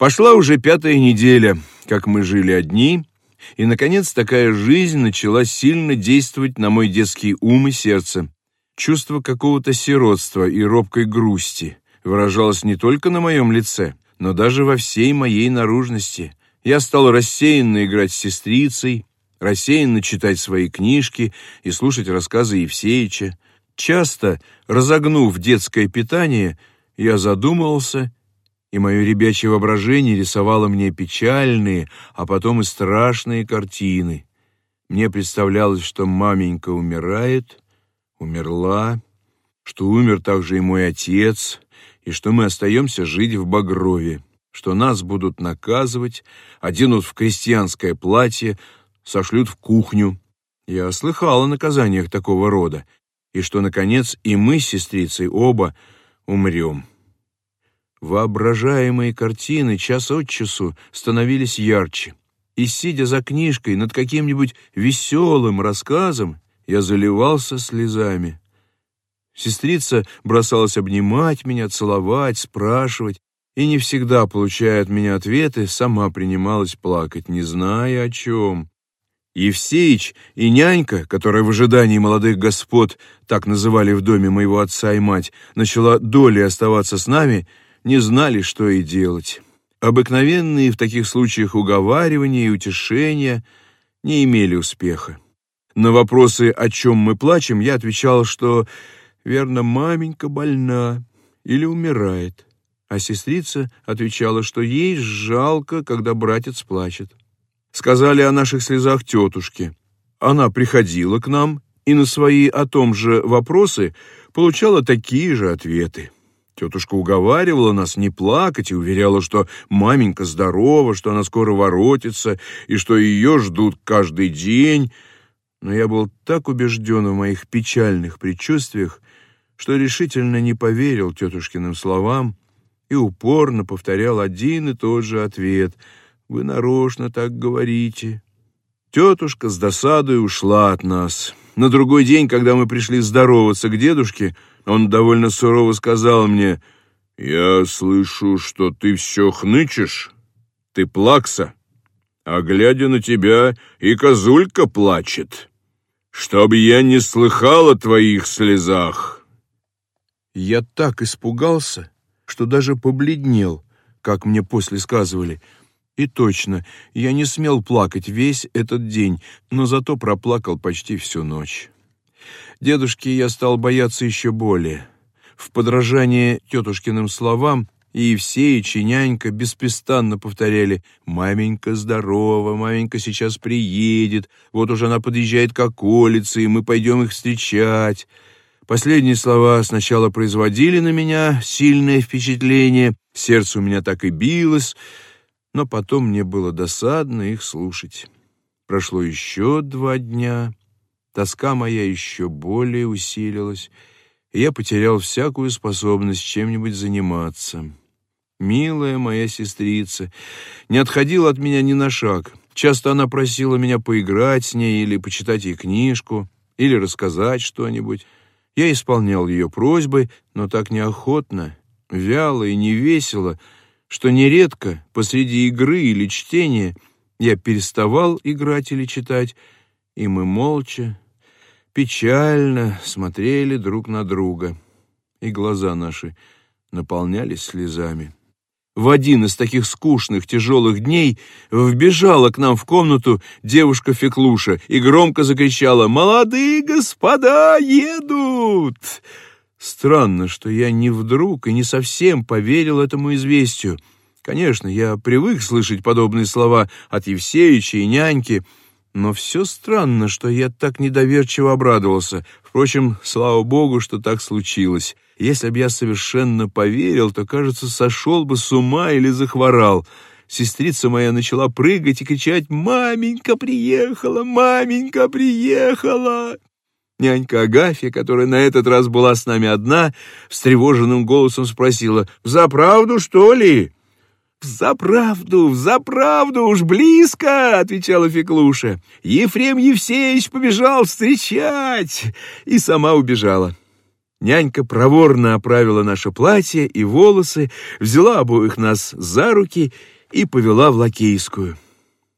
Пошла уже пятая неделя, как мы жили одни, и, наконец, такая жизнь начала сильно действовать на мой детский ум и сердце. Чувство какого-то сиротства и робкой грусти выражалось не только на моем лице, но даже во всей моей наружности. Я стал рассеянно играть с сестрицей, рассеянно читать свои книжки и слушать рассказы Евсеича. Часто, разогнув детское питание, я задумывался и мое ребячье воображение рисовало мне печальные, а потом и страшные картины. Мне представлялось, что маменька умирает, умерла, что умер также и мой отец, и что мы остаемся жить в Багрове, что нас будут наказывать, оденут в крестьянское платье, сошлют в кухню. Я слыхал о наказаниях такого рода, и что, наконец, и мы с сестрицей оба умрем. Воображаемые картины час от часу становились ярче, и, сидя за книжкой над каким-нибудь веселым рассказом, я заливался слезами. Сестрица бросалась обнимать меня, целовать, спрашивать, и не всегда, получая от меня ответы, сама принималась плакать, не зная о чем. Евсеич и нянька, которая в ожидании молодых господ, так называли в доме моего отца и мать, начала долей оставаться с нами — не знали, что и делать. Обыкновенные в таких случаях уговаривания и утешения не имели успеха. На вопросы, о чем мы плачем, я отвечал, что, верно, маменька больна или умирает, а сестрица отвечала, что ей жалко, когда братец плачет. Сказали о наших слезах тетушке. Она приходила к нам и на свои о том же вопросы получала такие же ответы. Тетушка уговаривала нас не плакать и уверяла, что маменька здорова, что она скоро воротится и что ее ждут каждый день. Но я был так убежден в моих печальных предчувствиях, что решительно не поверил тетушкиным словам и упорно повторял один и тот же ответ. «Вы нарочно так говорите». Тетушка с досадой ушла от нас. На другой день, когда мы пришли здороваться к дедушке, он довольно сурово сказал мне, «Я слышу, что ты все хнычешь, ты плакса, а глядя на тебя и козулька плачет, чтоб я не слыхал о твоих слезах». Я так испугался, что даже побледнел, как мне после сказывали, и точно, я не смел плакать весь этот день, но зато проплакал почти всю ночь. Дедушки я стал бояться еще более. В подражание тетушкиным словам и Евсеич, и нянька беспрестанно повторяли «Маменька здорова, маменька сейчас приедет, вот уже она подъезжает к околице, и мы пойдем их встречать». Последние слова сначала производили на меня сильное впечатление, сердце у меня так и билось, но потом мне было досадно их слушать. Прошло еще два дня, Тоска моя еще более усилилась, и я потерял всякую способность чем-нибудь заниматься. Милая моя сестрица не отходила от меня ни на шаг. Часто она просила меня поиграть с ней или почитать ей книжку, или рассказать что-нибудь. Я исполнял ее просьбы, но так неохотно, вяло и невесело, что нередко посреди игры или чтения я переставал играть или читать, и мы молча, печально смотрели друг на друга, и глаза наши наполнялись слезами. В один из таких скучных, тяжелых дней вбежала к нам в комнату девушка Феклуша и громко закричала «Молодые господа едут!» Странно, что я не вдруг и не совсем поверил этому известию. Конечно, я привык слышать подобные слова от Евсеича и няньки, но все странно, что я так недоверчиво обрадовался. Впрочем, слава богу, что так случилось. Если б я совершенно поверил, то, кажется, сошел бы с ума или захворал. Сестрица моя начала прыгать и кричать «Маменька приехала! Маменька приехала!» Нянька Агафья, которая на этот раз была с нами одна, встревоженным голосом спросила «Взаправду, что ли?» «Взаправду, взаправду, уж близко!» — отвечала Феклуша. «Ефрем Евсеевич побежал встречать!» И сама убежала. Нянька проворно оправила наше платье и волосы, взяла обоих нас за руки и повела в лакейскую.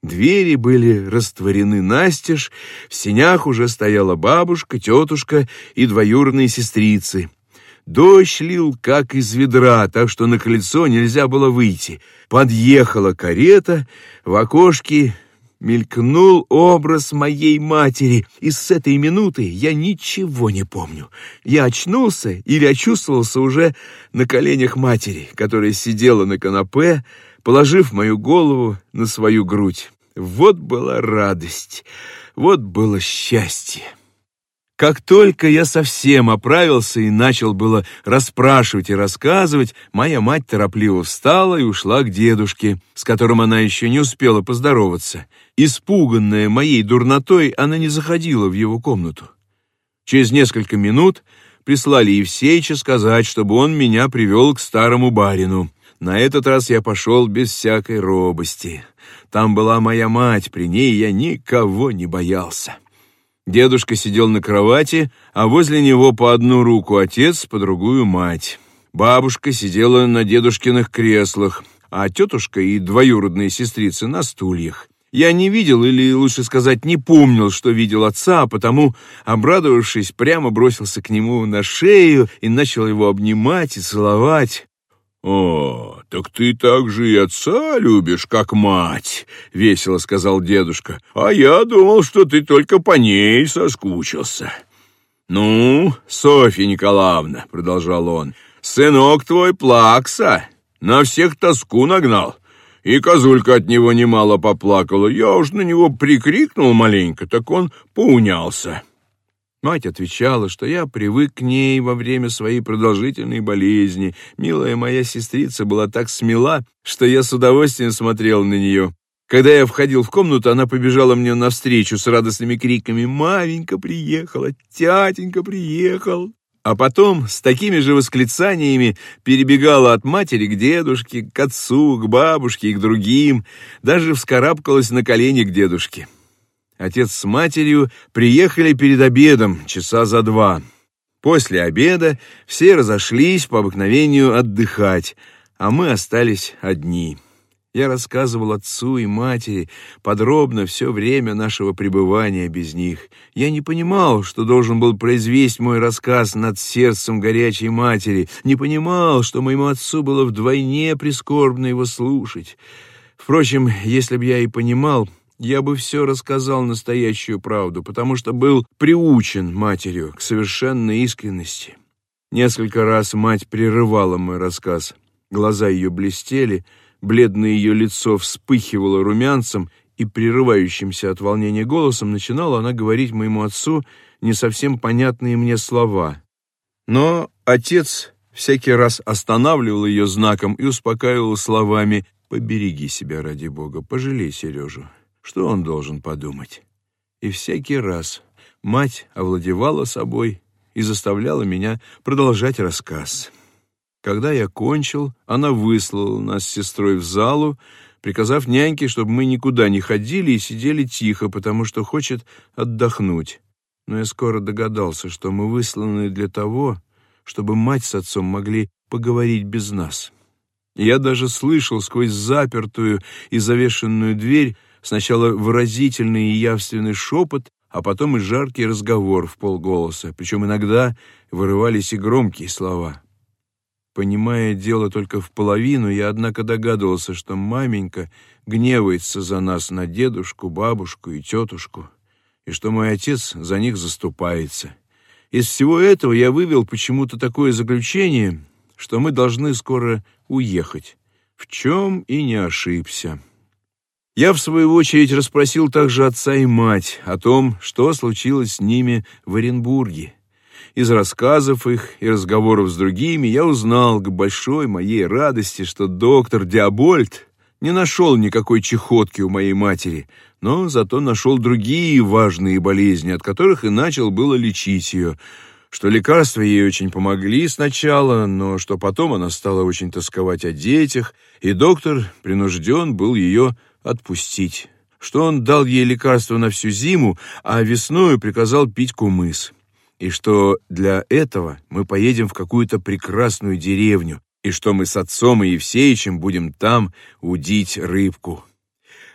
Двери были растворены настежь, в сенях уже стояла бабушка, тетушка и двоюродные сестрицы. Дождь лил, как из ведра, так что на крыльцо нельзя было выйти. Подъехала карета, в окошке мелькнул образ моей матери, и с этой минуты я ничего не помню. Я очнулся или очувствовался уже на коленях матери, которая сидела на канапе, положив мою голову на свою грудь. Вот была радость, вот было счастье. Как только я совсем оправился и начал было расспрашивать и рассказывать, моя мать торопливо встала и ушла к дедушке, с которым она еще не успела поздороваться. Испуганная моей дурнотой, она не заходила в его комнату. Через несколько минут прислали Евсеича сказать, чтобы он меня привел к старому барину. На этот раз я пошел без всякой робости. Там была моя мать, при ней я никого не боялся. Дедушка сидел на кровати, а возле него по одну руку отец, по другую мать. Бабушка сидела на дедушкиных креслах, а тетушка и двоюродные сестрицы на стульях. Я не видел, или лучше сказать, не помнил, что видел отца, а потому, обрадовавшись, прямо бросился к нему на шею и начал его обнимать и целовать. «О, так ты так же и отца любишь, как мать», — весело сказал дедушка. «А я думал, что ты только по ней соскучился». «Ну, Софья Николаевна», — продолжал он, — «сынок твой плакса, на всех тоску нагнал, и козулька от него немало поплакала. Я уж на него прикрикнул маленько, так он поунялся». Мать отвечала, что я привык к ней во время своей продолжительной болезни. Милая моя сестрица была так смела, что я с удовольствием смотрел на нее. Когда я входил в комнату, она побежала мне навстречу с радостными криками «Маменька приехала! Тятенька приехал!» А потом с такими же восклицаниями перебегала от матери к дедушке, к отцу, к бабушке и к другим, даже вскарабкалась на колени к дедушке. Отец с матерью приехали перед обедом часа за два. После обеда все разошлись по обыкновению отдыхать, а мы остались одни. Я рассказывал отцу и матери подробно все время нашего пребывания без них. Я не понимал, что должен был произвести мой рассказ над сердцем горячей матери, не понимал, что моему отцу было вдвойне прискорбно его слушать. Впрочем, если бы я и понимал, я бы все рассказал настоящую правду, потому что был приучен матерью к совершенной искренности. Несколько раз мать прерывала мой рассказ. Глаза ее блестели, бледное ее лицо вспыхивало румянцем, и прерывающимся от волнения голосом начинала она говорить моему отцу не совсем понятные мне слова. Но отец всякий раз останавливал ее знаком и успокаивал словами «Побереги себя ради Бога, пожалей Сережу». Что он должен подумать? И всякий раз мать овладевала собой и заставляла меня продолжать рассказ. Когда я кончил, она выслала нас с сестрой в залу, приказав няньке, чтобы мы никуда не ходили и сидели тихо, потому что хочет отдохнуть. Но я скоро догадался, что мы высланы для того, чтобы мать с отцом могли поговорить без нас. Я даже слышал сквозь запертую и завешенную дверь Сначала выразительный и явственный шепот, а потом и жаркий разговор в полголоса, причем иногда вырывались и громкие слова. Понимая дело только в половину, я, однако, догадывался, что маменька гневается за нас на дедушку, бабушку и тетушку, и что мой отец за них заступается. Из всего этого я вывел почему-то такое заключение, что мы должны скоро уехать, в чем и не ошибся. Я, в свою очередь, расспросил также отца и мать о том, что случилось с ними в Оренбурге. Из рассказов их и разговоров с другими я узнал к большой моей радости, что доктор Диабольд не нашел никакой чехотки у моей матери, но зато нашел другие важные болезни, от которых и начал было лечить ее, что лекарства ей очень помогли сначала, но что потом она стала очень тосковать о детях, и доктор принужден был ее отпустить, что он дал ей лекарство на всю зиму, а весною приказал пить кумыс. и что для этого мы поедем в какую-то прекрасную деревню, и что мы с отцом и Евсеичем будем там удить рыбку.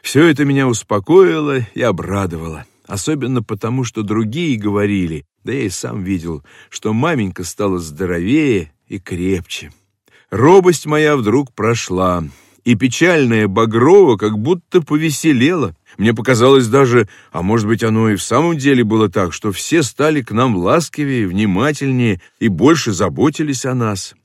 Все это меня успокоило и обрадовало, особенно потому, что другие говорили, да я и сам видел, что маменька стала здоровее и крепче. Робость моя вдруг прошла, и печальная Багрова как будто повеселела. Мне показалось даже, а может быть оно и в самом деле было так, что все стали к нам ласковее, внимательнее и больше заботились о нас.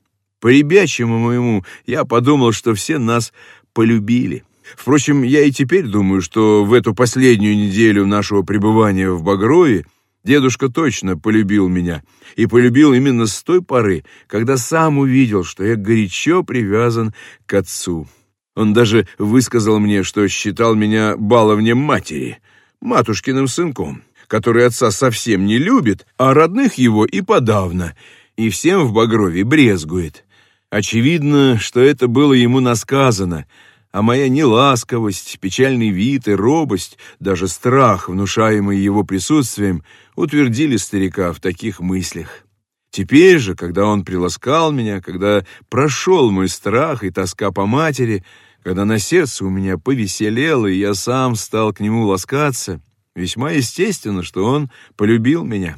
По ребячьему моему я подумал, что все нас полюбили. Впрочем, я и теперь думаю, что в эту последнюю неделю нашего пребывания в Багрове Дедушка точно полюбил меня, и полюбил именно с той поры, когда сам увидел, что я горячо привязан к отцу. Он даже высказал мне, что считал меня баловнем матери, матушкиным сынком, который отца совсем не любит, а родных его и подавно, и всем в Багрове брезгует. Очевидно, что это было ему насказано — а моя неласковость, печальный вид и робость, даже страх, внушаемый его присутствием, утвердили старика в таких мыслях. Теперь же, когда он приласкал меня, когда прошел мой страх и тоска по матери, когда на сердце у меня повеселело, и я сам стал к нему ласкаться, весьма естественно, что он полюбил меня.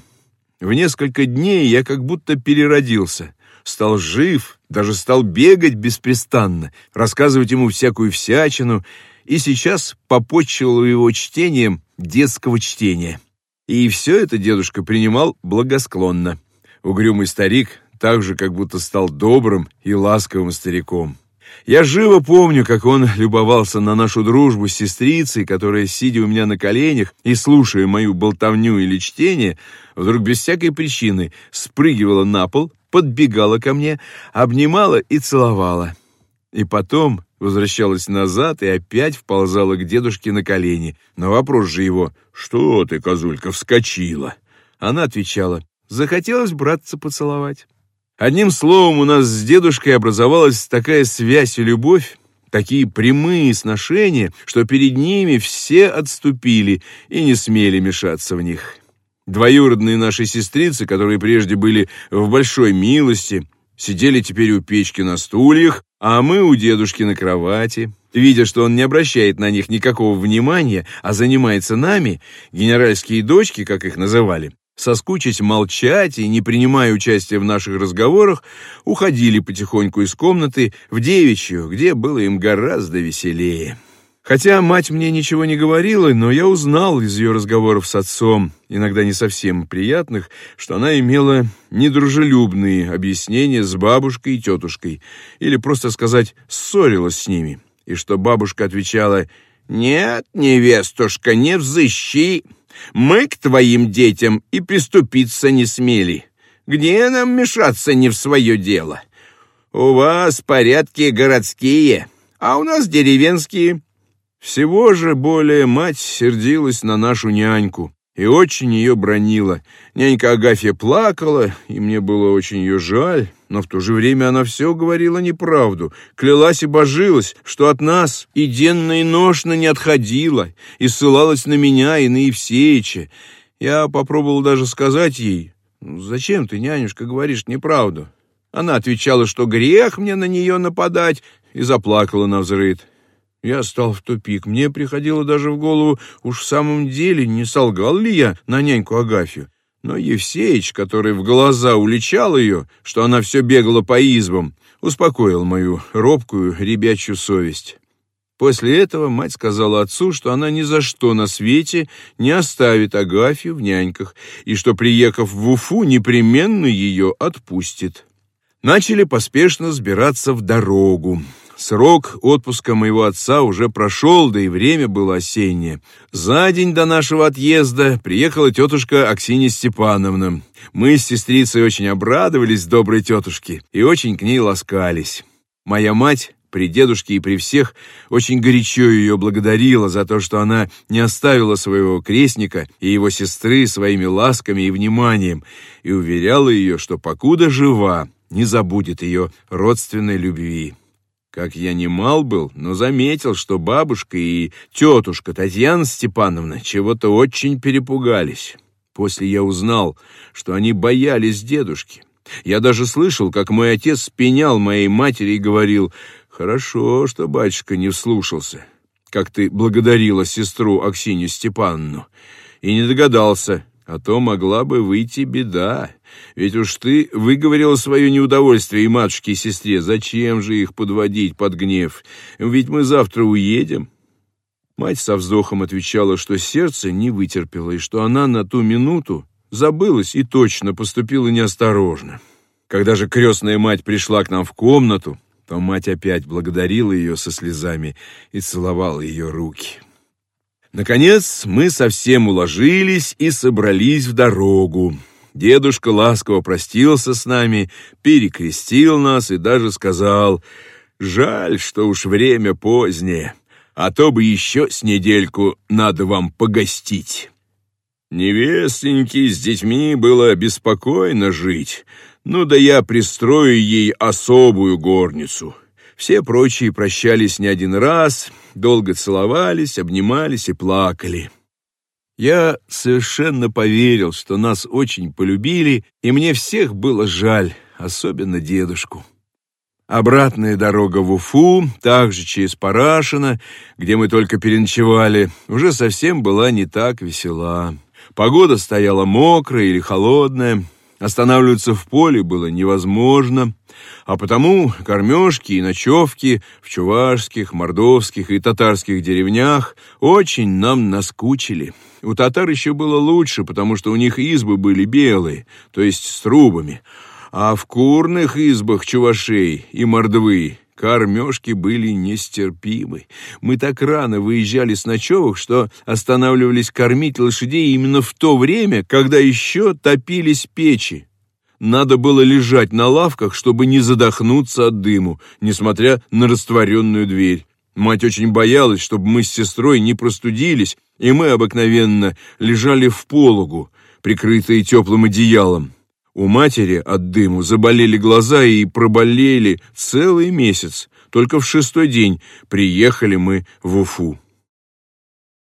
В несколько дней я как будто переродился — стал жив, даже стал бегать беспрестанно, рассказывать ему всякую всячину, и сейчас попотчевал его чтением детского чтения. И все это дедушка принимал благосклонно. Угрюмый старик также как будто стал добрым и ласковым стариком. Я живо помню, как он любовался на нашу дружбу с сестрицей, которая, сидя у меня на коленях и слушая мою болтовню или чтение, вдруг без всякой причины спрыгивала на пол, подбегала ко мне, обнимала и целовала. И потом возвращалась назад и опять вползала к дедушке на колени. На вопрос же его «Что ты, козулька, вскочила?» Она отвечала «Захотелось братца поцеловать». Одним словом, у нас с дедушкой образовалась такая связь и любовь, такие прямые сношения, что перед ними все отступили и не смели мешаться в них. Двоюродные наши сестрицы, которые прежде были в большой милости, сидели теперь у печки на стульях, а мы у дедушки на кровати. Видя, что он не обращает на них никакого внимания, а занимается нами, генеральские дочки, как их называли, соскучить, молчать и, не принимая участия в наших разговорах, уходили потихоньку из комнаты в девичью, где было им гораздо веселее. Хотя мать мне ничего не говорила, но я узнал из ее разговоров с отцом, иногда не совсем приятных, что она имела недружелюбные объяснения с бабушкой и тетушкой, или, просто сказать, ссорилась с ними, и что бабушка отвечала «Нет, невестушка, не взыщи, мы к твоим детям и приступиться не смели. Где нам мешаться не в свое дело? У вас порядки городские, а у нас деревенские». Всего же более мать сердилась на нашу няньку и очень ее бронила. Нянька Агафья плакала, и мне было очень ее жаль, но в то же время она все говорила неправду, клялась и божилась, что от нас и денно и ношно не отходила, и ссылалась на меня и на Евсеича. Я попробовал даже сказать ей, «Ну, «Зачем ты, нянюшка, говоришь неправду?» Она отвечала, что грех мне на нее нападать, и заплакала на взрыд. Я стал в тупик. Мне приходило даже в голову, уж в самом деле, не солгал ли я на няньку Агафью. Но Евсеич, который в глаза уличал ее, что она все бегала по избам, успокоил мою робкую ребячью совесть. После этого мать сказала отцу, что она ни за что на свете не оставит Агафью в няньках, и что, приехав в Уфу, непременно ее отпустит. Начали поспешно сбираться в дорогу. Срок отпуска моего отца уже прошел, да и время было осеннее. За день до нашего отъезда приехала тетушка Аксинья Степановна. Мы с сестрицей очень обрадовались доброй тетушке и очень к ней ласкались. Моя мать при дедушке и при всех очень горячо ее благодарила за то, что она не оставила своего крестника и его сестры своими ласками и вниманием, и уверяла ее, что покуда жива, не забудет ее родственной любви. Как я не мал был, но заметил, что бабушка и тетушка Татьяна Степановна чего-то очень перепугались. После я узнал, что они боялись дедушки. Я даже слышал, как мой отец пенял моей матери и говорил, «Хорошо, что батюшка не вслушался, как ты благодарила сестру Аксинью Степанну, и не догадался, а то могла бы выйти беда. Ведь уж ты выговорила свое неудовольствие и матушке, и сестре. Зачем же их подводить под гнев? Ведь мы завтра уедем». Мать со вздохом отвечала, что сердце не вытерпело, и что она на ту минуту забылась и точно поступила неосторожно. Когда же крестная мать пришла к нам в комнату, то мать опять благодарила ее со слезами и целовала ее руки. Наконец мы совсем уложились и собрались в дорогу. Дедушка ласково простился с нами, перекрестил нас и даже сказал, «Жаль, что уж время позднее, а то бы еще с недельку надо вам погостить». Невестеньке с детьми было беспокойно жить, ну да я пристрою ей особую горницу. Все прочие прощались не один раз, долго целовались, обнимались и плакали. Я совершенно поверил, что нас очень полюбили, и мне всех было жаль, особенно дедушку. Обратная дорога в Уфу, также через Парашино, где мы только переночевали, уже совсем была не так весела. Погода стояла мокрая или холодная, останавливаться в поле было невозможно, а потому кормежки и ночевки в чувашских, мордовских и татарских деревнях очень нам наскучили. У татар еще было лучше, потому что у них избы были белые, то есть с трубами, а в курных избах чувашей и мордвы Кормежки были нестерпимы. Мы так рано выезжали с ночевок, что останавливались кормить лошадей именно в то время, когда еще топились печи. Надо было лежать на лавках, чтобы не задохнуться от дыму, несмотря на растворенную дверь. Мать очень боялась, чтобы мы с сестрой не простудились, и мы обыкновенно лежали в пологу, прикрытые теплым одеялом. У матери от дыму заболели глаза и проболели целый месяц. Только в шестой день приехали мы в Уфу.